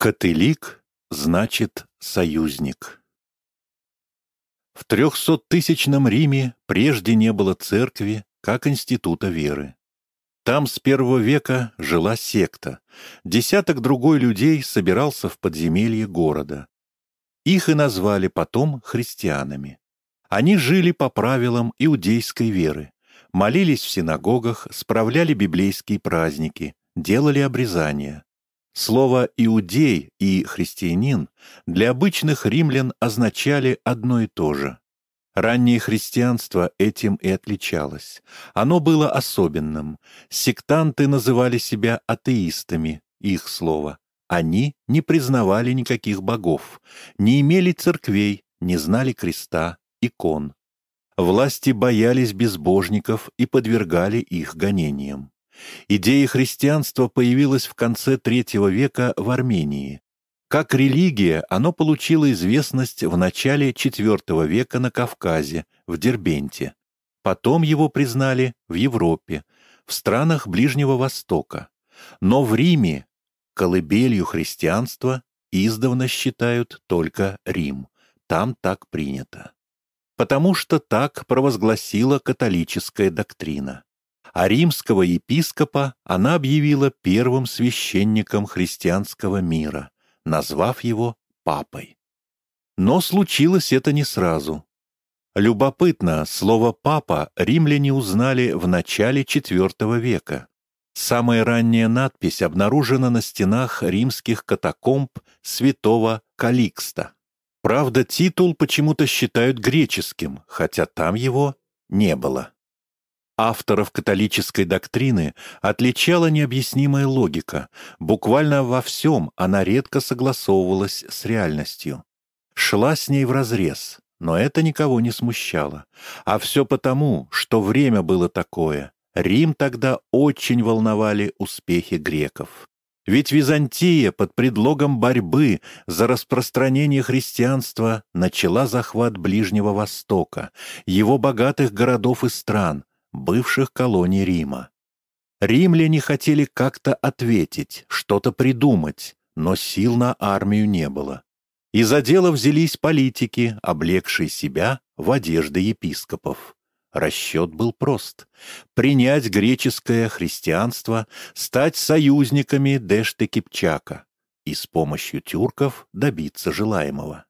Католик значит союзник. В трехсоттысячном Риме прежде не было церкви, как института веры. Там с первого века жила секта. Десяток другой людей собирался в подземелье города. Их и назвали потом христианами. Они жили по правилам иудейской веры, молились в синагогах, справляли библейские праздники, делали обрезания. Слово «иудей» и «христианин» для обычных римлян означали одно и то же. Раннее христианство этим и отличалось. Оно было особенным. Сектанты называли себя атеистами, их слово. Они не признавали никаких богов, не имели церквей, не знали креста, икон. Власти боялись безбожников и подвергали их гонениям. Идея христианства появилась в конце III века в Армении. Как религия оно получило известность в начале IV века на Кавказе, в Дербенте. Потом его признали в Европе, в странах Ближнего Востока. Но в Риме колыбелью христианства издавна считают только Рим. Там так принято. Потому что так провозгласила католическая доктрина а римского епископа она объявила первым священником христианского мира, назвав его папой. Но случилось это не сразу. Любопытно, слово «папа» римляне узнали в начале IV века. Самая ранняя надпись обнаружена на стенах римских катакомб святого Каликста. Правда, титул почему-то считают греческим, хотя там его не было. Авторов католической доктрины отличала необъяснимая логика. Буквально во всем она редко согласовывалась с реальностью. Шла с ней вразрез, но это никого не смущало. А все потому, что время было такое. Рим тогда очень волновали успехи греков. Ведь Византия под предлогом борьбы за распространение христианства начала захват Ближнего Востока, его богатых городов и стран, бывших колоний Рима. Римляне хотели как-то ответить, что-то придумать, но сил на армию не было. И за дело взялись политики, облегшие себя в одежды епископов. Расчет был прост — принять греческое христианство, стать союзниками Дэшты Кипчака и с помощью тюрков добиться желаемого.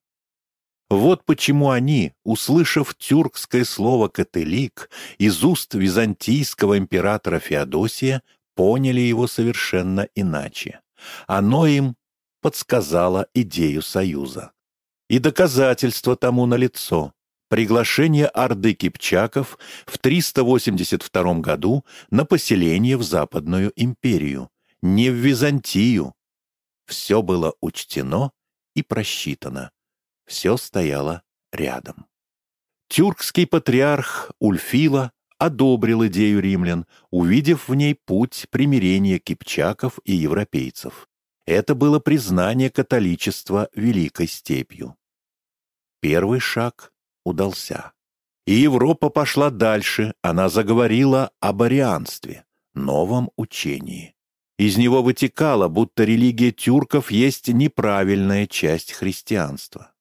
Вот почему они, услышав тюркское слово «католик» из уст византийского императора Феодосия, поняли его совершенно иначе. Оно им подсказало идею союза. И доказательство тому налицо. Приглашение Орды Кипчаков в 382 году на поселение в Западную империю, не в Византию. Все было учтено и просчитано все стояло рядом. Тюркский патриарх Ульфила одобрил идею римлян, увидев в ней путь примирения кипчаков и европейцев. Это было признание католичества великой степью. Первый шаг удался. И Европа пошла дальше, она заговорила об арианстве, новом учении. Из него вытекало, будто религия тюрков есть неправильная часть христианства.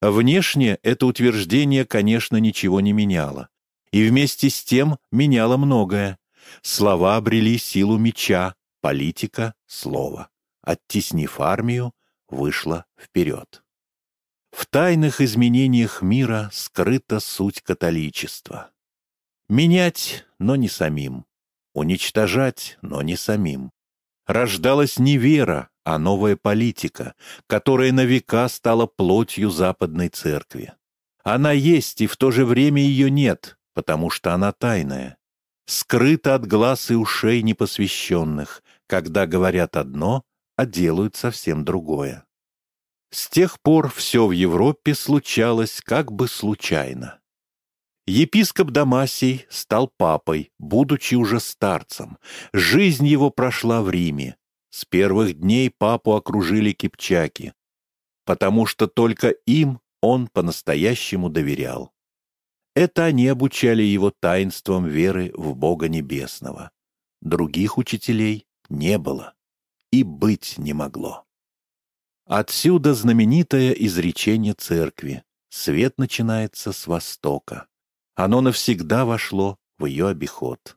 Внешне это утверждение, конечно, ничего не меняло. И вместе с тем меняло многое. Слова обрели силу меча, политика — слово. Оттеснив армию, вышла вперед. В тайных изменениях мира скрыта суть католичества. Менять, но не самим. Уничтожать, но не самим. Рождалась не вера, а новая политика, которая на века стала плотью Западной Церкви. Она есть, и в то же время ее нет, потому что она тайная. Скрыта от глаз и ушей непосвященных, когда говорят одно, а делают совсем другое. С тех пор все в Европе случалось как бы случайно. Епископ Дамасий стал папой, будучи уже старцем. Жизнь его прошла в Риме. С первых дней папу окружили кипчаки, потому что только им он по-настоящему доверял. Это они обучали его таинствам веры в Бога Небесного. Других учителей не было и быть не могло. Отсюда знаменитое изречение церкви «Свет начинается с востока». Оно навсегда вошло в ее обиход.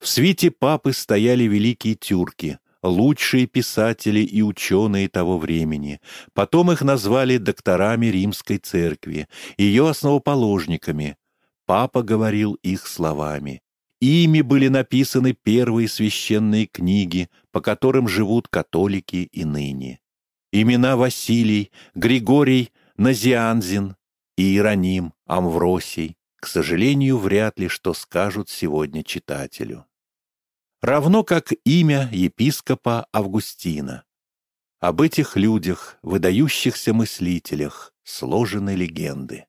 В свите папы стояли великие тюрки, лучшие писатели и ученые того времени. Потом их назвали докторами римской церкви, ее основоположниками. Папа говорил их словами. Ими были написаны первые священные книги, по которым живут католики и ныне. Имена Василий, Григорий Назианзин, Иероним, Амвросий, к сожалению, вряд ли что скажут сегодня читателю равно как имя епископа Августина. Об этих людях, выдающихся мыслителях, сложены легенды.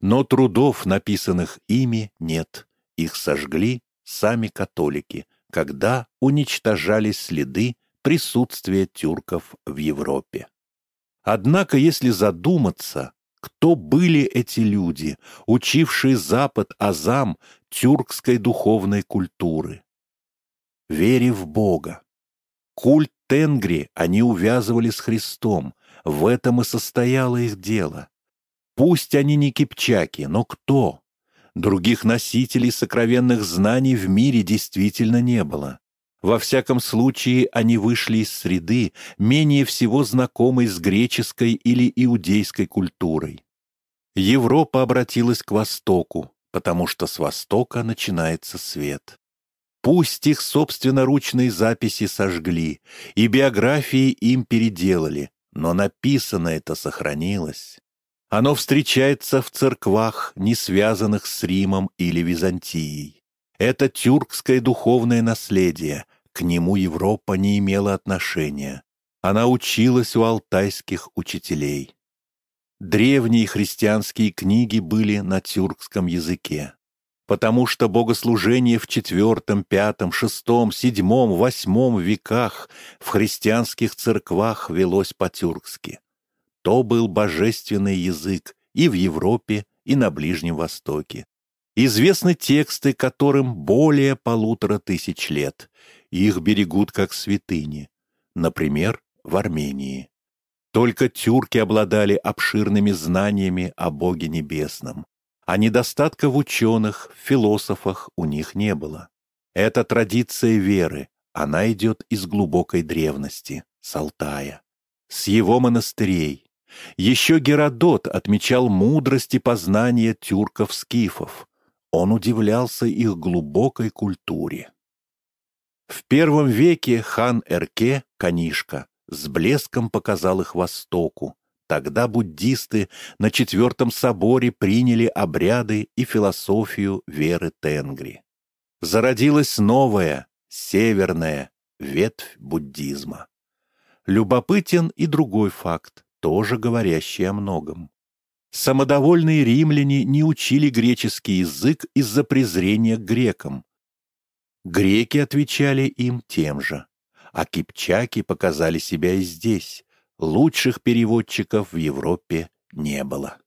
Но трудов, написанных ими, нет. Их сожгли сами католики, когда уничтожались следы присутствия тюрков в Европе. Однако, если задуматься, кто были эти люди, учившие Запад азам тюркской духовной культуры? Вере в Бога. Культ Тенгри они увязывали с Христом, в этом и состояло их дело. Пусть они не кипчаки, но кто? Других носителей сокровенных знаний в мире действительно не было. Во всяком случае, они вышли из среды, менее всего знакомой с греческой или иудейской культурой. Европа обратилась к Востоку, потому что с Востока начинается свет. Пусть их собственноручные записи сожгли, и биографии им переделали, но написано это сохранилось. Оно встречается в церквах, не связанных с Римом или Византией. Это тюркское духовное наследие, к нему Европа не имела отношения. Она училась у алтайских учителей. Древние христианские книги были на тюркском языке потому что богослужение в IV, V, VI, VII, VIII веках в христианских церквах велось по-тюркски. То был божественный язык и в Европе, и на Ближнем Востоке. Известны тексты, которым более полутора тысяч лет. Их берегут как святыни. Например, в Армении. Только тюрки обладали обширными знаниями о Боге Небесном а недостатка в ученых, философах у них не было. Это традиция веры, она идет из глубокой древности, с Алтая, с его монастырей. Еще Геродот отмечал мудрость и познание тюрков-скифов. Он удивлялся их глубокой культуре. В первом веке хан Эрке, Канишка, с блеском показал их Востоку, Тогда буддисты на Четвертом соборе приняли обряды и философию веры Тенгри. Зародилась новая, северная ветвь буддизма. Любопытен и другой факт, тоже говорящий о многом. Самодовольные римляне не учили греческий язык из-за презрения к грекам. Греки отвечали им тем же, а кипчаки показали себя и здесь, лучших переводчиков в Европе не было.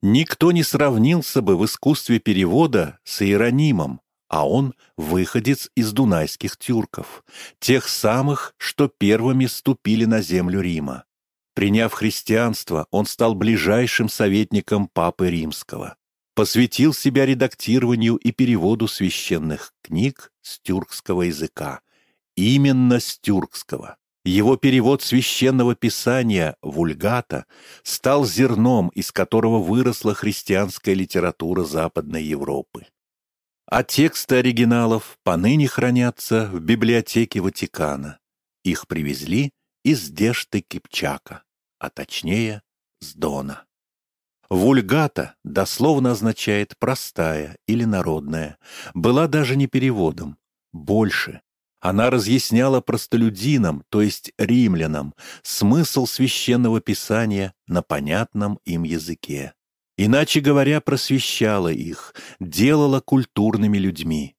Никто не сравнился бы в искусстве перевода с Иеронимом, а он выходец из дунайских тюрков, тех самых, что первыми ступили на землю Рима. Приняв христианство, он стал ближайшим советником Папы Римского, посвятил себя редактированию и переводу священных книг с тюркского языка, именно с тюркского. Его перевод священного писания «Вульгата» стал зерном, из которого выросла христианская литература Западной Европы. А тексты оригиналов поныне хранятся в библиотеке Ватикана. Их привезли из Дешты Кипчака, а точнее с Дона. Вульгата дословно означает «простая» или «народная», была даже не переводом. Больше, она разъясняла простолюдинам, то есть римлянам, смысл священного писания на понятном им языке. Иначе говоря, просвещала их, делала культурными людьми.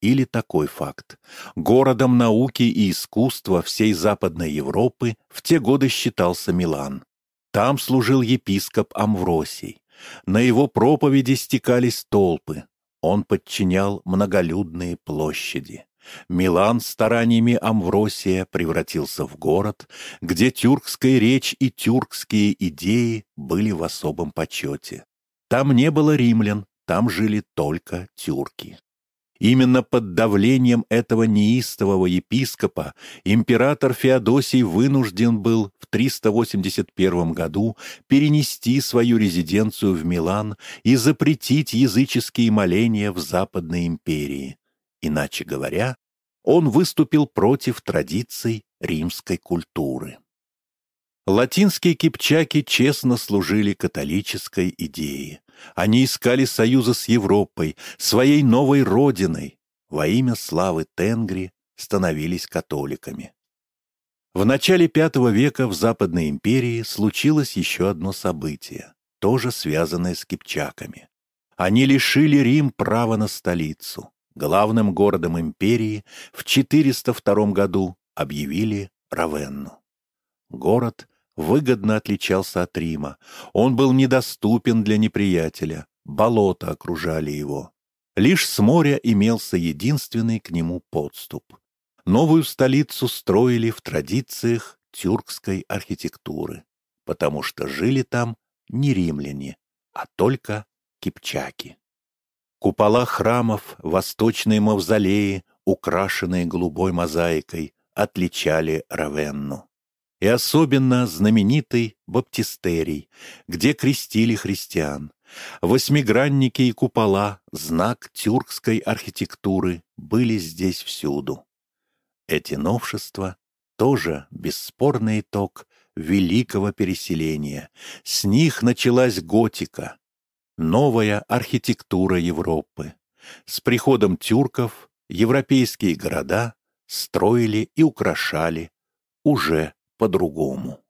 Или такой факт. Городом науки и искусства всей Западной Европы в те годы считался Милан. Там служил епископ Амвросий. На его проповеди стекались толпы. Он подчинял многолюдные площади. Милан стараниями Амвросия превратился в город, где тюркская речь и тюркские идеи были в особом почете. Там не было римлян, там жили только тюрки. Именно под давлением этого неистового епископа император Феодосий вынужден был в 381 году перенести свою резиденцию в Милан и запретить языческие моления в Западной империи. Иначе говоря, он выступил против традиций римской культуры. Латинские кипчаки честно служили католической идее. Они искали союза с Европой, своей новой родиной. Во имя славы Тенгри становились католиками. В начале V века в Западной империи случилось еще одно событие, тоже связанное с кипчаками. Они лишили Рим права на столицу. Главным городом империи в 402 году объявили Равенну. Город выгодно отличался от Рима. Он был недоступен для неприятеля, болота окружали его. Лишь с моря имелся единственный к нему подступ. Новую столицу строили в традициях тюркской архитектуры, потому что жили там не римляне, а только кипчаки. Купола храмов, восточные мавзолеи, украшенные голубой мозаикой, отличали Равенну и особенно знаменитый баптистерий, где крестили христиан. Восьмигранники и купола, знак тюркской архитектуры, были здесь всюду. Эти новшества тоже бесспорный итог великого переселения. С них началась готика, новая архитектура Европы. С приходом тюрков европейские города строили и украшали уже по-другому.